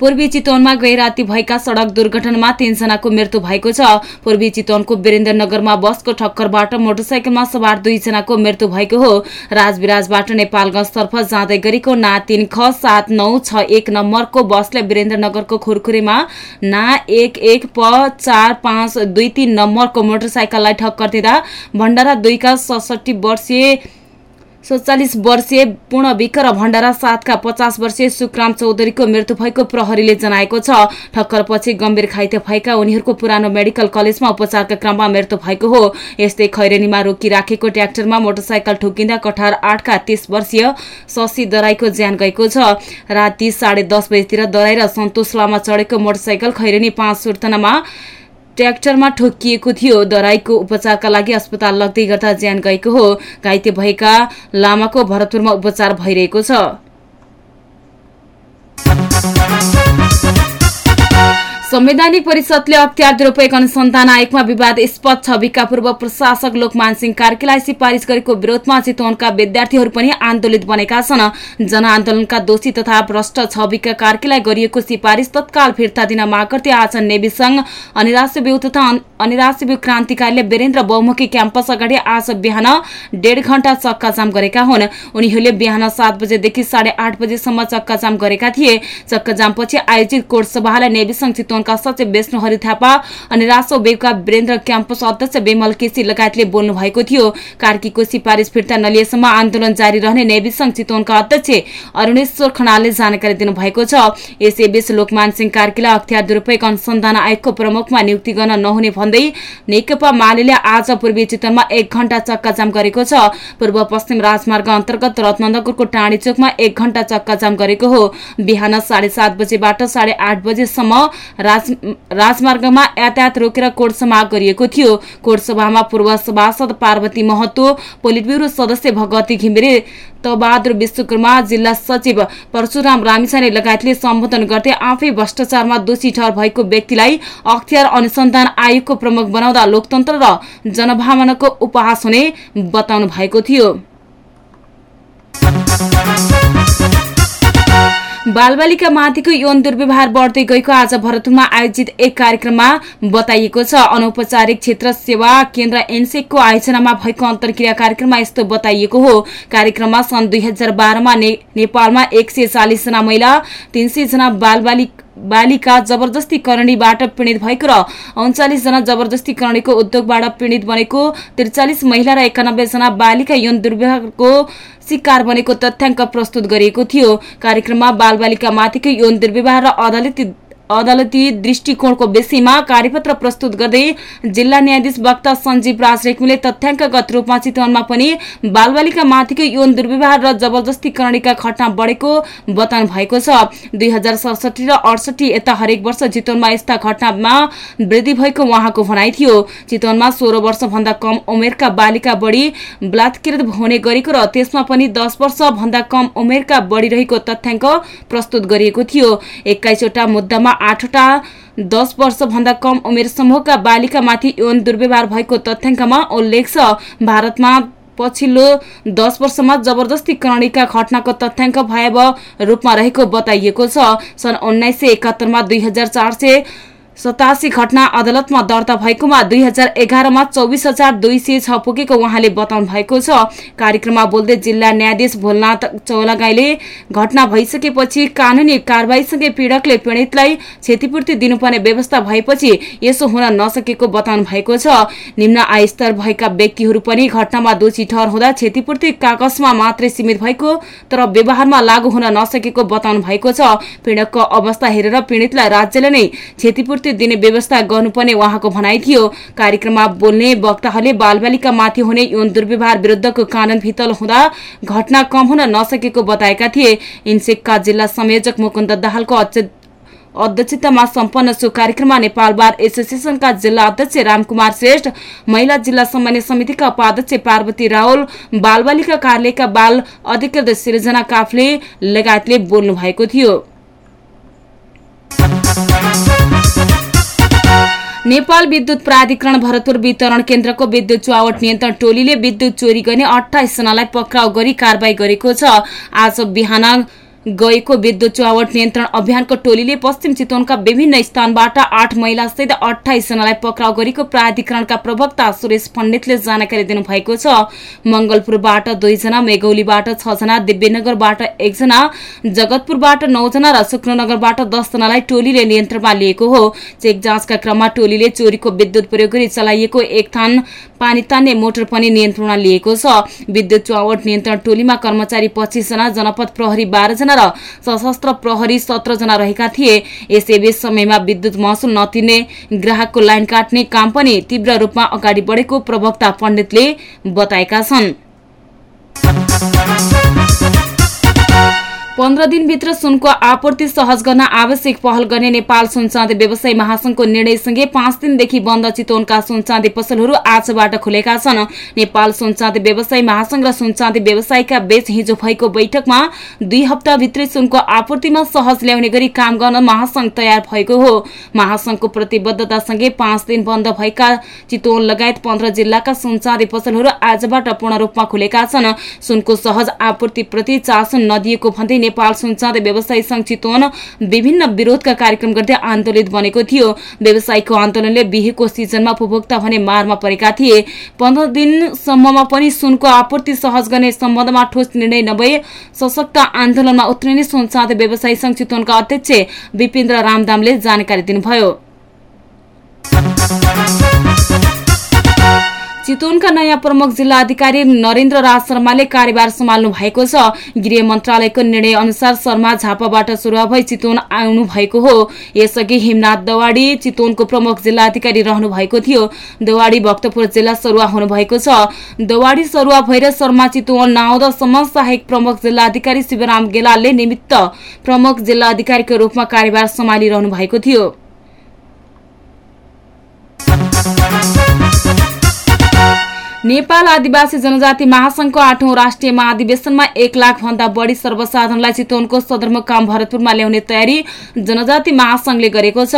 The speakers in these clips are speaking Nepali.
पूर्वी चितवनमा गए राति भएका सड़क दुर्घटनामा तीनजनाको मृत्यु भएको छ। पूर्वी चितवनको वीरेन्द्रनगरमा बसको ठक्करबाट मोटरसाइकलमा सवार दुईजनाको मृत्यु भएको हो। राजविराजबाट नेपालगंजतर्फ जाँदै गरेको ना तीन ख सात नौ छ एक नम्बरको बसले वीरेन्द्रनगरको खुरखुरीमा ना एक एक प चार पाँच दुई तीन नम्बरको मोटरसाइकललाई ठक्कर दिँदा भण्डारा दुईका सडसठी वर्षीय सत्तालिस वर्षीय पूर्ण विक र भण्डारा सातका पचास वर्षीय सुक्राम चौधरीको मृत्यु भएको प्रहरीले जनाएको छ। ठक्करपछि गम्भीर घाइते भएका उनीहरूको पुरानो मेडिकल कलेजमा उपचारका क्रममा मृत्यु भएको हो। यस्तै खैरेनीमा रोकिराखेको ट्र्याक्टरमा मोटरसाइकल ठोकिँदा कठार आठका तीस वर्षीय शशी दराईको ज्यान गएको छ। राति साढे दस बजीतिर दराई र सन्तोष लामा चढेको मोटरसाइकल खैरेनी पाँच सुर्तनामा ट्र्याक्टरमा ठोकिएको थियो। दराईको उपचारका लागि अस्पताल लग्दै गर्दा ज्यान गएको हो। घाइते भएका लामाको भरतपुरमा उपचार भइरहेको छ। संवैधानिक परिषदले अख्तियार दुरूपयोग अनुसन्धान आयोगमा विवादस्पद छविका पूर्व प्रशासक लोकमान सिंह कार्कीलाई सिफारिस गरेको विरोधमा चितवनका विद्यार्थीहरू पनि आन्दोलित बनेका छन्। जनआन्दोलनका दोषी तथा भ्रष्ट छविका कार्कीलाई गरिएको सिफारिस तत्काल फिर्ता दिन माग गर्दै आज नेवी संघ अनिराश्य तथा अनिराश्य क्रान्तिकारीले वीरेन्द्र बहुमुखी क्याम्पस अगाडि आज बिहान डेढ घण्टा चक्काजाम गरेका हुन्। उनीहरूले बिहान सात बजेदेखि साढे आठ बजेसम्म चक्काजाम गरेका थिए। चक्काजामपछि आयोजित कोट सभालाई नेवी चितवन संघका सचिव विष्णु हरि थापा अनि रासो बेगका वीरेन्द्र क्याम्पस अध्यक्ष बेमल केसी लगायतले बोल्नु भएको थियो। कार्कीको सिफारिस फिर्ता नलिएसम्म आन्दोलन जारी रहने नेवी संघ चितवनका अध्यक्ष अरूणेश्वर खनालले जानकारी दिनुभएको छ। यसैबीच लोकमान सिंह कार्कीलाई अख्तियार दुरूपयोग अनुसन्धान आयोगको प्रमुखमा नियुक्ति गर्न नहुने भन्दै नेकपा माले आज पूर्वी चितवनमा एक घण्टा चक्काजाम गरेको छ। पूर्व पश्चिम राजमार्ग अन्तर्गत रत्नगरको टाढी चोकमा एक घण्टा चक्काजाम गरेको हो। बिहान साढे सात बजेबाट साढे आठ बजेसम्म राजमार्गमा यातायात रोकेर कोटसभा गरिएको थियो। कोटसभामा पूर्व सभासद पार्वती महतो पोलिट ब्युरो सदस्य भगवती घिमिरे तबहादुर विश्वकर्मा जिल्ला सचिव परशुराम रामिछाने लगायतले सम्बोधन गर्दै आफै भ्रष्टाचारमा दोषी ठहर भएको व्यक्तिलाई अख्तियार अनुसन्धान आयोगको प्रमुख बनाउँदा लोकतन्त्र र जनभावनाको उपहास हुने बताउनु भएको थियो। बालबालिका माथिको यौन दुर्व्यवहार बढ्दै गएको आज भरतपुरमा आयोजित एक कार्यक्रममा बताइएको छ। अनौपचारिक क्षेत्र सेवा केन्द्र एनसेकको आयोजनामा भएको अन्तर्क्रिया कार्यक्रममा यस्तो बताइएको हो। कार्यक्रममा सन् दुई हजार बाह्रमा नेपालमा एक सय चालिसजना महिला तीन जना बालबालिका बालिका जबरजस्ती करणीबाट पीड़ित भएको र उन्चालिसजना जबरजस्ती करणीको उद्योगबाट पीड़ित बनेको त्रिचालिस महिला र एकानब्बे जना बालिका यौन दुर्व्यवहारको शिकार बनेको तथ्याङ्क प्रस्तुत गरिएको थियो। कार्यक्रममा बालबालिका माथिको यौन दुर्व्यवहार र अदालती अदालती दृष्टिकोणको विषयमा कार्यपत्र प्रस्तुत गर्दै जिल्ला न्यायाधीश वक्ता सञ्जीव राज रेग्मीले तथ्याङ्कगत रूपमा चितवनमा पनि बालबालिका माथिको यौन दुर्व्यवहार र जबरजस्तीकरणीका घटना बढेको बताउनु भएको छ। दुई हजार सडसठी र अडसठी यता हरेक वर्ष चितवनमा यस्ता घटनामा वृद्धि भएको उहाँको भनाइ थियो। चितवनमा सोह्र वर्षभन्दा कम उमेरका बालिका बढी बलात्कृत हुने गरेको र त्यसमा पनि दस वर्षभन्दा कम उमेरका बढी रहेको तथ्याङ्क प्रस्तुत गरिएको थियो। एक्काइसवटा मुद्दामा आठवटा दस वर्षभन्दा कम उमेर समूहका बालिकामाथि यौन दुर्व्यवहार भएको तथ्याङ्कमा उल्लेख छ। भारतमा पछिल्लो दस वर्षमा जबरजस्ती करणीका घटनाको तथ्याङ्क भयावह रूपमा रहेको बताइएको छ। सन् उन्नाइस सय एकात्तरमा दुई हजार चार सय सतासी घटना अदालतमा दर्ता भएकोमा दुई हजार एघारमा चौबिस हजार दुई सय छ पुगेको उहाँले बताउनु भएको छ। कार्यक्रममा बोल्दै जिल्ला न्यायाधीश भोलनाथ चौलागाईले घटना भइसकेपछि कानूनी कारवाहीसँगै पीड़कले पीड़ितलाई क्षतिपूर्ति दिनुपर्ने व्यवस्था भएपछि यसो हुन नसकेको बताउनु भएको छ। निम्न आयस्तर भएका व्यक्तिहरू पनि घटनामा दोषी ठहर हुँदा क्षतिपूर्ति कागजमा मात्रै सीमित भएको तर व्यवहारमा लागू हुन नसकेको बताउनु भएको छ। पीड़कको अवस्था हेरेर पीड़ितलाई राज्यले नै क्षतिपूर्ति दिने व्यवस्था गर्नुपर्ने उहाँको भनाइ थियो। कार्यक्रममा बोल्ने वक्ताहरूले बालबालिका माथि हुने यौन दुर्व्यवहार विरुद्धको कानून भितल हुँदा घटना कम हुन नसकेको बताएका थिए। इन्सेकका जिल्ला संयोजक मुकुन्द दाहालको अध्यक्षतामा सम्पन्न सो कार्यक्रममा नेपाल बार एसोसिएसनका जिल्ला अध्यक्ष रामकुमार श्रेष्ठ महिला जिल्ला समन्वय समितिका उपाध्यक्ष पार्वती रावल बालबालिका कार्यालयका बाल अधिकृत सृजना काफले लगायतले बोल्नु भएको थियो। नेपाल विद्युत प्राधिकरण भरतपुर वितरण केन्द्रको विद्युत चुहावट नियन्त्रण टोलीले विद्युत चोरी गर्ने अठाइस जनालाई पक्राउ गरी कारवाही गरेको छ। आज बिहान गएको विद्युत चुहावट नियन्त्रण अभियानको टोलीले पश्चिम चितवनका विभिन्न स्थानबाट आठ महिला सहित अठाइस जनालाई पक्राउ गरेको प्राधिकरणका प्रवक्ता सुरेश पण्डितले जानकारी दिनुभएको छ। मंगलपुरबाट दुईजना मेगौलीबाट छजना दिव्यनगरबाट एकजना जगतपुरबाट नौजना र शुक्रनगरबाट दसजनालाई टोलीले नियन्त्रणमा लिएको हो। चेक जाँचका क्रममा टोलीले चोरीको विद्युत प्रयोग गरी चलाइएको एक थान पानी तान्ने मोटर पनि नियन्त्रणमा लिएको छ। विद्युत चुहावट नियन्त्रण टोलीमा कर्मचारी पच्चिसजना जनपद प्रहरी बाह्रजना र सशस्त्र प्रहरी सत्रजना रहेका थिए यसैबीच समयमा विद्युत महसुल नतिर्ने ग्राहकको लाइन काट्ने काम पनि तीव्र रूपमा अगाडि बढेको प्रवक्ता पण्डितले बताएका छन् पन्ध्र दिनभित्र सुनको आपूर्ति सहज गर्न आवश्यक पहल गर्ने नेपाल सुनचाँदी व्यवसायी महासंघको निर्णयसँगै पाँच दिनदेखि बन्द चितवनका सुनचाँदी पसलहरू आजबाट खुलेका छन्। नेपाल सुनचाँदी व्यवसायी महासंघ र सुनचाँदी व्यवसायीका बीच हिजो भएको बैठकमा दुई हप्ताभित्रै सुनको आपूर्तिमा सहज ल्याउने गरी काम गर्न महासंघ तयार भएको हो। महासंघको प्रतिबद्धतासँगै पाँच दिन बन्द भएका चितवन लगायत पन्ध्र जिल्लाका सुनचाँदी पसलहरू आजबाट पूर्ण रूपमा खुलेका छन्। सुनको सहज आपूर्तिप्रति चासो नदिएको भन्दै नेपाल सुनचाँद व्यवसायी संघ चितवन विभिन्न विरोधका कार्यक्रम गर्दै आन्दोलित बनेको थियो। व्यवसायीको आन्दोलनले बिहेको सिजनमा उपभोक्ता भने मारमा परेका थिए। पन्ध्र दिनसम्ममा पनि सुनको आपूर्ति सहज गर्ने सम्बन्धमा ठोस निर्णय नभए सशक्त आन्दोलनमा उत्रिने सुनचाँद व्यवसायी संघ चितवनका अध्यक्ष विपिन्द्र रामदामले जानकारी दिनुभयो। चितवनका नयाँ प्रमुख जिल्ला अधिकारी नरेन्द्र राज शर्माले कार्यभार सम्हाल्नु भएको छ। गृह मन्त्रालयको निर्णय अनुसार शर्मा झापाबाट सुरुवा भई चितवन आउनु भएको हो। यसअघि हिमनाथ दवाडी चितवनको प्रमुख जिल्ला अधिकारी रहनु भएको थियो। दवाडी भक्तपुर जिल्ला सरुवा हुनुभएको छ। दवाडी सरुवा भएर शर्मा चितवन नआउँदासम्म सहायक प्रमुख जिल्ला अधिकारी शिवराम गेलालले निमित्त प्रमुख जिल्ला अधिकारीको रूपमा कार्यभार सम्हालिरहनु भएको थियो। नेपाल आदिवासी जनजाति महासंघको आठौं राष्ट्रिय महाधिवेशनमा एक लाख भन्दा बढी सर्वसाधारणलाई चितवनको सदरमुकाम भरतपुरमा ल्याउने तयारी जनजाति महासंघले गरेको छ।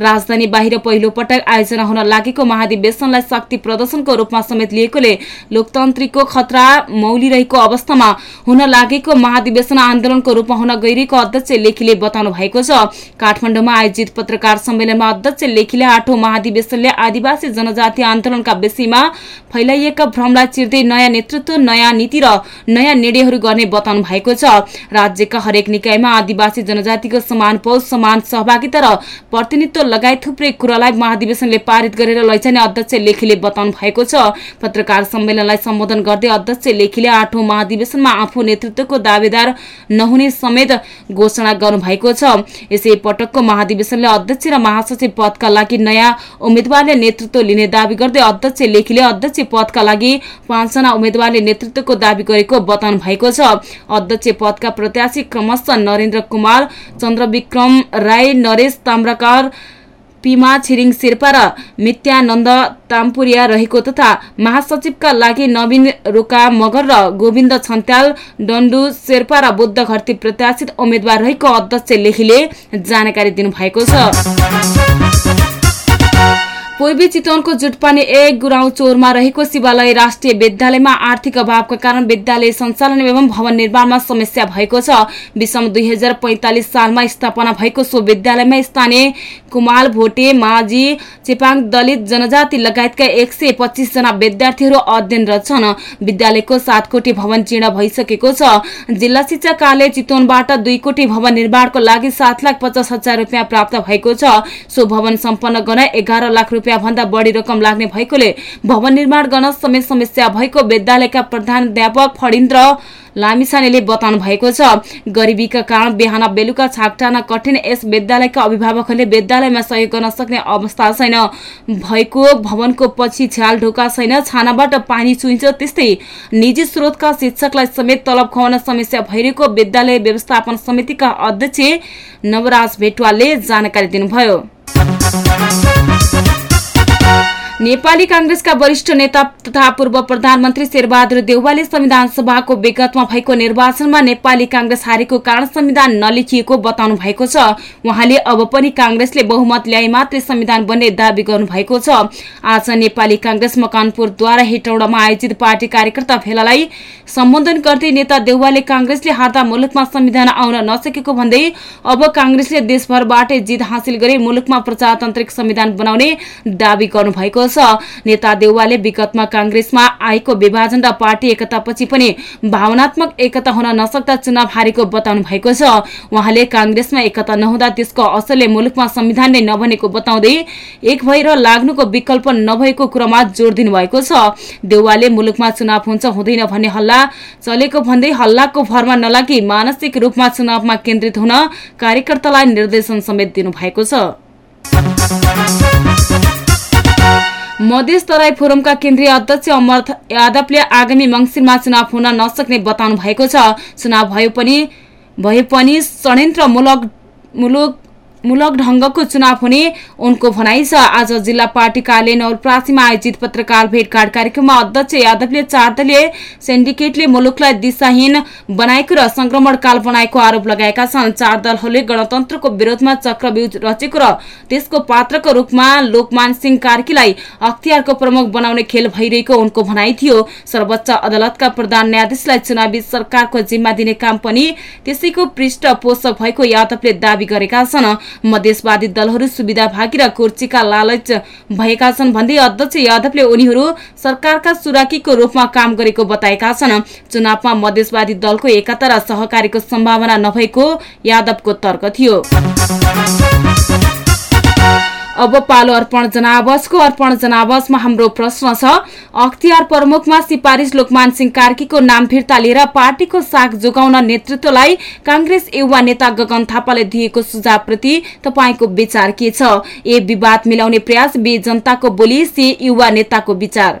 राजधानी बाहिर पहिलो पटक आयोजना हुन लागेको महाधिवेशनलाई शक्ति प्रदर्शनको रूपमा समेत लिएकोले लोकतन्त्रीको खतरा मौलिरहेको अवस्थामा हुन लागेको महाधिवेशन आन्दोलनको रूपमा हुन गइरहेको अध्यक्ष लेखीले बताउनु भएको छ। काठमाडौँमा आयोजित पत्रकार सम्मेलनमा अध्यक्ष लेखीले आठौं महाधिवेशनले आदिवासी जनजाति आन्दोलनका विषयमा फैलाइएको फैलिएका भ्रमलाई चिर्दै नयाँ नेतृत्व नयाँ नीति र नयाँ निर्णयहरू गर्ने बताउनु भएको छ। राज्यका हरेक निकायमा आदिवासी जनजातिको समान पहुँच समान सहभागिता र प्रतिनिधित्व लगायत थुप्रै कुरालाई महाधिवेशनले पारित गरेर लैजाने अध्यक्ष लेखीले बताउनु भएको छ। पत्रकार सम्मेलनलाई सम्बोधन गर्दै अध्यक्ष लेखीले आठौं महाधिवेशनमा आफू नेतृत्वको दावेदार नहुने समेत घोषणा गर्नुभएको छ। यसै पटकको महाधिवेशनले अध्यक्ष र महासचिव पदका लागि नयाँ उम्मेद्वारले नेतृत्व लिने दावी गर्दै अध्यक्ष लेखीले अध्यक्ष पदका पदका लागि पाँचजना उम्मेद्वारले नेतृत्वको दावी गरेको बताउनु भएको छ। अध्यक्ष पदका प्रत्याशी क्रमशः नरेन्द्र कुमार चन्द्रविक्रम राई नरेश ताम्राकार पिमा छिरिङ शेर्पा र मित्यानन्द ताम्पुरिया रहेको तथा महासचिवका लागि नवीन रोका मगर र गोविन्द छन्त्याल डन्डु शेर्पा र बुद्ध घरती प्रत्याशित उम्मेद्वार रहेको अध्यक्ष लेखीले जानकारी दिनुभएको छ। पूर्वी चितवनको जुटपानी एक गुराउँ चोरमा रहेको शिवालय राष्ट्रिय विद्यालयमा आर्थिक अभावका कारण विद्यालय सञ्चालन एवं भवन निर्माणमा समस्या भएको छ। विषम दुई सालमा स्थापना भएको सो विद्यालयमा स्थानीय कुमाल भोटे माझी चेपाङ दलित जनजाति लगायतका एक सय जना विद्यार्थीहरू अध्ययनरत छन्। विद्यालयको सात कोटी भवन जीर्ण भइसकेको छ। जिल्ला शिक्षा कार्यालय चितवनबाट दुई कोटी भवन निर्माणको लागि सात लाख पचास हजार रुपियाँ प्राप्त भएको छ। सो भवन सम्पन्न गर्न एघार लाख रुपियाँ भन्दा बढी रकम लाग्ने भएकोले भवन निर्माण गर्न समेत समस्या भएको विद्यालयका प्रधान फणिन्द्र लामिसानेले बताउनु भएको छ। गरिबीका कारण बिहान बेलुका छाकटान कठिन यस विद्यालयका अभिभावकहरूले विद्यालयमा सहयोग गर्न सक्ने अवस्था छैन। भएको भवनको पछि छ्याल ढोका छैन छानाबाट पानी चुइन्छ त्यस्तै निजी स्रोतका शिक्षकलाई समेत तलब खुवाउन समस्या भइरहेको विद्यालय व्यवस्थापन समितिका अध्यक्ष नवराज भेटवालले जानकारी दिनुभयो। नेपाली कांग्रेसका वरिष्ठ नेता तथा पूर्व प्रधानमन्त्री शेरबहादुर देउवाले संविधान सभाको विगतमा भएको निर्वाचनमा नेपाली कांग्रेस हारेको कारण संविधान नलेखिएको बताउनु भएको छ। उहाँले अब पनि कांग्रेसले बहुमत ल्याए मात्रै संविधान बन्ने दावी गर्नु भएको छ। आज नेपाली कांग्रेस मकानपुरद्वारा हेटौडामा आयोजित पार्टी कार्यकर्ता भेलालाई सम्बोधन गर्दै नेता देउवाले कांग्रेसले हार्दा मुलुकमा संविधान आउन नसकेको भन्दै अब कांग्रेसले देशभरबाटै जित हासिल गरी मुलुकमा प्रजातान्त्रिक संविधान बनाउने दावी गर्नुभएको छ। नेता देउवाले विगतमा कांग्रेसमा आएको विभाजन र पार्टी एकतापछि पनि भावनात्मक एकता हुन नसक्दा चुनाव हारेको बताउनु भएको छ। उहाँले कांग्रेसमा एकता नहुँदा त्यसको असरले मुलुकमा संविधान नै नबनेको बताउँदै एक भएर लाग्नुको विकल्प नभएको कुरामा जोड़ दिनुभएको छ। देउवाले मुलुकमा चुनाव हुन्छ हुँदैन भन्ने हल्ला चलेको भन्दै हल्लाको भरमा नलागी मानसिक रूपमा चुनावमा केन्द्रित हुन कार्यकर्तालाई निर्देशन समेत दिनुभएको छ। मध्य तराई फोरमका केन्द्रीय अध्यक्ष अमर यादवले आगामी मङ्सिरमा चुनाव हुन नसक्ने बताउनु भएको छ। चुनाव भयो पनि भए पनि षड्यन्त्रमूलक मुलुक मूलक ढंगको चुनाव हुने उनको भनाइ छ। आज जिल्ला पार्टी कार्यालय नवलप्रासीमा आयोजित पत्रकार भेटघाट कार्यक्रममा अध्यक्ष यादवले चार दलीय सेन्डिकेटले मुलुकलाई दिशाहीन बनाएको र संक्रमणकाल बनाएको आरोप लगाएका छन्। चार दलहरूले गणतन्त्रको विरोधमा चक्रव्यूह रचेको र त्यसको पात्रको रूपमा लोकमान सिंह कार्कीलाई अख्तियारको प्रमुख बनाउने खेल भइरहेको उनको भनाइ थियो। सर्वोच्च अदालतका प्रधान न्यायाधीशलाई चुनावी सरकारको जिम्मा दिने काम पनि त्यसैको पृष्ठपोषक भएको यादवले दावी गरेका छन्। मधेसवादी दलहरू सुविधा भागी र कुर्चीका लालच भएका छन् भन्दै अध्यक्ष यादवले उनीहरू सरकारका सुराकीको रूपमा काम गरेको बताएका छन्। चुनावमा मधेसवादी दलको एकता र सहकारीको सम्भावना नभएको यादवको तर्क थियो। अब पालो अर्पण जनावसको अर्पण जनावसमा हाम्रो प्रश्न छ। अख्तियार प्रमुखमा सिपारिस लोकमान सिंह कार्कीको नाम फिर्ता लिएर पार्टीको साग जोगाउन नेतृत्वलाई कांग्रेस युवा नेता गगन थापाले दिएको सुझावप्रति तपाईँको विचार के छ? ए विवाद मिलाउने प्रयास बी जनताको बोली सी युवा नेताको विचार।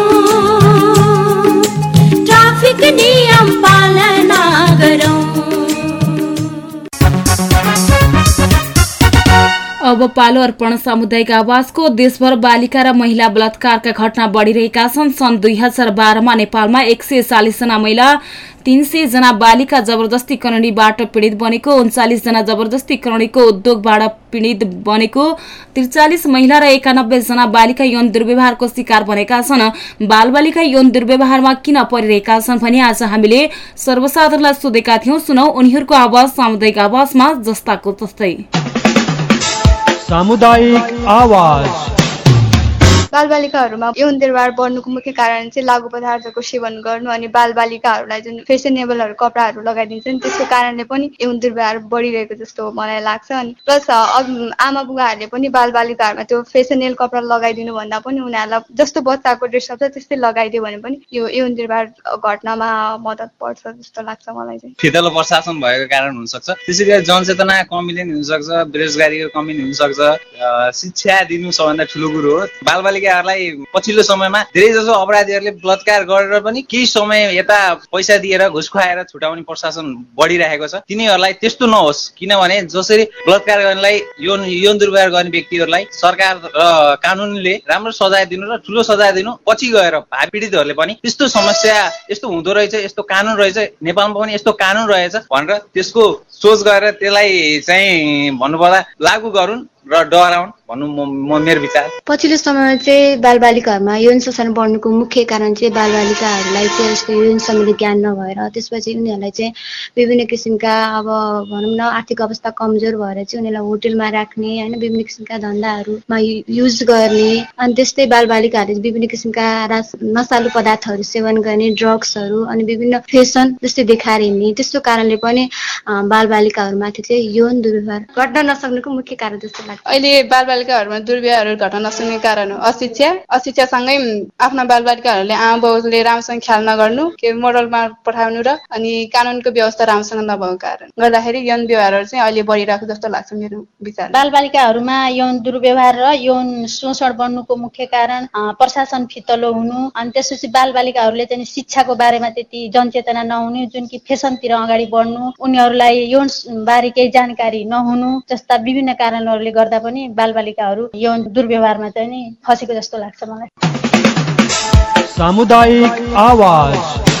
अब पालो अर्पण सामुदायिक आवासको देशभर बालिका र महिला बलात्कारका घटना बढ़िरहेका छन्। सन् दुई हजार बाह्रमा नेपालमा एक सय चालिसजना महिला तीन सय जना बालिका जबरजस्ती करणीबाट पीड़ित बनेको उन्चालिस जना जबरजस्ती करणीको उद्योगबाट पीड़ित बनेको त्रिचालिस महिला र एकानब्बे जना बालिका यौन दुर्व्यवहारको शिकार बनेका छन्। बालबालिका यौन दुर्व्यवहारमा किन परिरहेका छन् भने आज हामीले सर्वसाधारणलाई सोधेका थियौं। सुनौ उनीहरूको आवाज सामुदायिक आवाजमा जस्ताको जस्तै सामुदायिक आवाज। बालबालिकाहरूमा यौन दुर्व्यवहार बढ्नुको मुख्य कारण चाहिँ लागु पदार्थको सेवन गर्नु अनि बालबालिकाहरूलाई जुन फेसनेबलहरू कपडाहरू लगाइदिन्छ नि त्यसको कारणले पनि यौन दुर्व्यवहार बढिरहेको जस्तो मलाई लाग्छ। अनि प्लस आमा बुवाहरूले पनि बालबालिकाहरूमा त्यो फेसनेल कपडा लगाइदिनु भन्दा पनि उनीहरूलाई जस्तो बच्चाको ड्रेसअप छ त्यस्तै लगाइदियो भने पनि यो यौन दुर्व्यवहार घट्नमा मद्दत पर्छ जस्तो लाग्छ मलाई चाहिँ। फितलो प्रशासन भएको कारण हुनसक्छ। त्यसै गरी जनचेतना कमी नै हुनसक्छ बेरोजगारीको कमी हुनसक्छ। शिक्षा दिनु सबभन्दा ठुलो कुरो हो। बालबालिकाहरूलाई पछिल्लो समयमा धेरै जसो अपराधीहरूले बलात्कार गरेर पनि केही समय यता पैसा दिएर घुस खुवाएर छुटाउने प्रशासन बढिरहेको छ। तिनीहरूलाई त्यस्तो नहोस् किनभने जसरी बलात्कार गर्नेलाई यौन यौन दुर्व्यवहार गर्ने व्यक्तिहरूलाई सरकार र कानुनले राम्रो सजाय दिनु र ठुलो सजाय दिनु पछि गएर भाइ पीडितहरूले पनि यस्तो समस्या यस्तो हुँदो रहेछ यस्तो कानुन रहेछ नेपालमा पनि यस्तो कानुन रहेछ भनेर त्यसको सोच गरेर त्यसलाई चाहिँ भन्नुपर्दा लागू गरून्। र डराउन् भन्नु म मेरो विचार। पछिल्लो समयमा चाहिँ बालबालिकाहरूमा यौन शोषण बढ्नुको मुख्य कारण चाहिँ बालबालिकाहरूलाई चाहिँ यस्तो यौन सम्बन्धी ज्ञान नभएर त्यसपछि उनीहरूलाई चाहिँ विभिन्न किसिमका अब भनौँ न आर्थिक अवस्था कमजोर भएर चाहिँ उनीहरूलाई होटेलमा राख्ने होइन विभिन्न किसिमका धन्दाहरूमा युज गर्ने अनि त्यस्तै बालबालिकाहरूले विभिन्न किसिमका रास नसालु पदार्थहरू सेवन गर्ने ड्रग्सहरू अनि विभिन्न फेसन जस्तै देखाएर हिँड्ने त्यस्तो कारणले पनि बालबालिकाहरूमाथि चाहिँ यौन दुर्व्यवहार घट्न नसक्नुको मुख्य कारण जस्तो अहिले बालबालिकाहरूमा दुर्व्यवहारहरू घट्न नसक्ने कारण हो। अशिक्षा अशिक्षासँगै आफ्ना बालबालिकाहरूले आमा बाउले राम्रोसँग ख्याल नगर्नु के मोडलमा पठाउनु र अनि कानुनको व्यवस्था राम्रोसँग नभएको कारण। गर्दाखेरि यौन व्यवहारहरू चाहिँ अहिले बढिरहेको जस्तो लाग्छ मेरो विचार बालबालिकाहरूमा यौन दुर्व्यवहार र यौन शोषण बढ्नुको मुख्य कारण प्रशासन फितलो हुनु अनि त्यसपछि बालबालिकाहरूले चाहिँ शिक्षाको बारेमा त्यति जनचेतना नहुनु जुन कि फेसनतिर अगाडि बढ्नु उनीहरूलाई यौन बारे केही जानकारी नहुनु जस्ता विभिन्न कारणहरूले गर्दा पनि बालबालिकाहरू यौन दुर्व्यवहारमा चाहिँ नि फसेको जस्तो लाग्छ मलाई। सामुदायिक आवाज।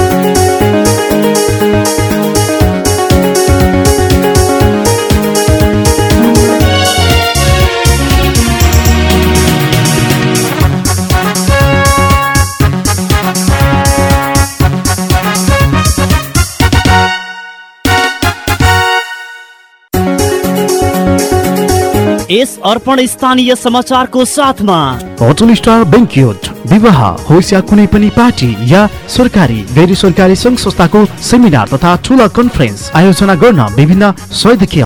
यस अर्पण स्थानीय समाचारको साथमा। होटल स्टार बेङ्क्युट विवाह होस् या कुनै पनि पार्टी या सरकारी गैर सरकारी सङ्घ संस्थाको सेमिनार तथा ठुला कन्फरेन्स आयोजना गर्न विभिन्न सयदेखि